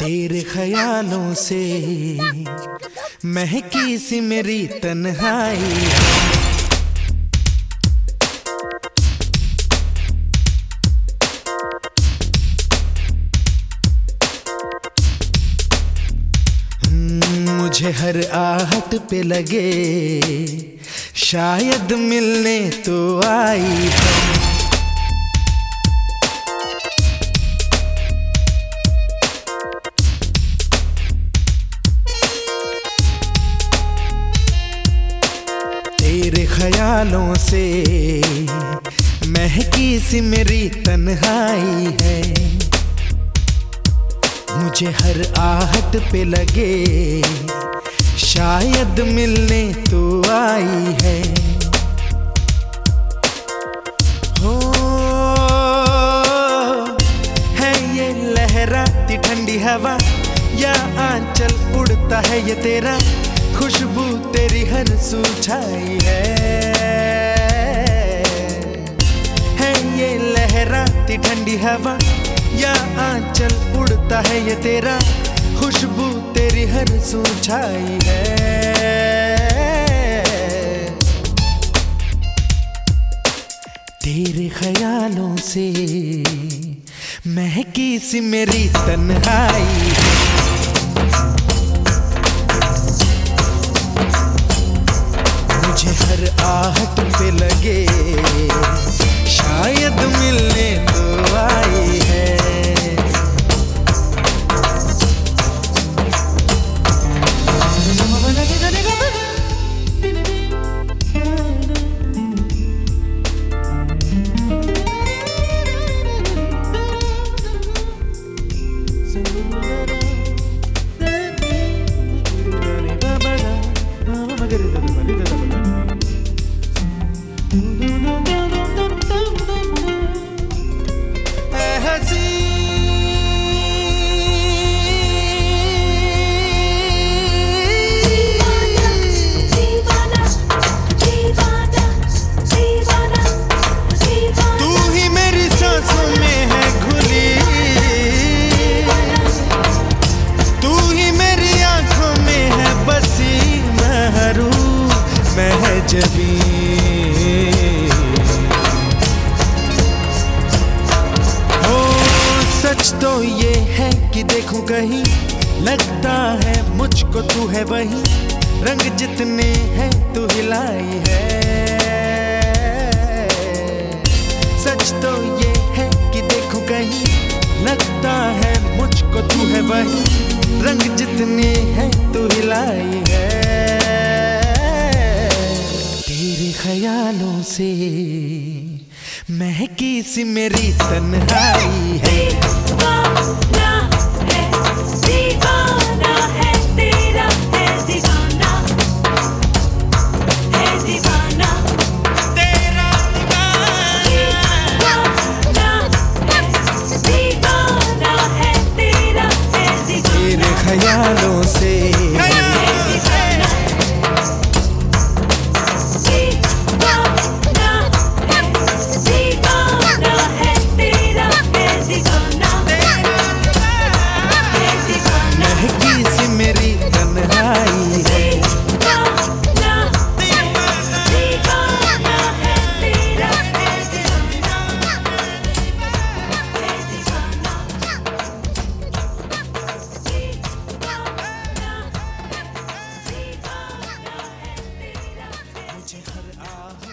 तेरे ख्यालों से महकी सी मेरी तन्हाई मुझे हर आहट पे लगे। शायद मिलने तो आई तेरे ख्यालों से महकी सी मेरी तन्हाई है। मुझे हर आहट पे लगे। शायद मिलने तो आई है। हो, है ये लहराती ठंडी हवा, या आंचल उड़ता है ये तेरा, खुशबू तेरी हर सुछाई है। है ये लहराती ठंडी हवा, या आंचल उड़ता है ये तेरा। खुशबू तेरी हर सुछाई है। तेरे ख्यालों से महकी सी मेरी तन्हाई मुझे हर आहट पे लगे। तू कि देखूँ कहीं। लगता है मुझको तू है वही। रंग जितने हैं तू हिलाई है। सच तो ये है कि देखूँ कहीं। लगता है मुझको तू है वही। रंग जितने हैं तू हिलाई है। तेरे ख्यालों से महकी सी मेरी तन्हाई है। मुझे हर आह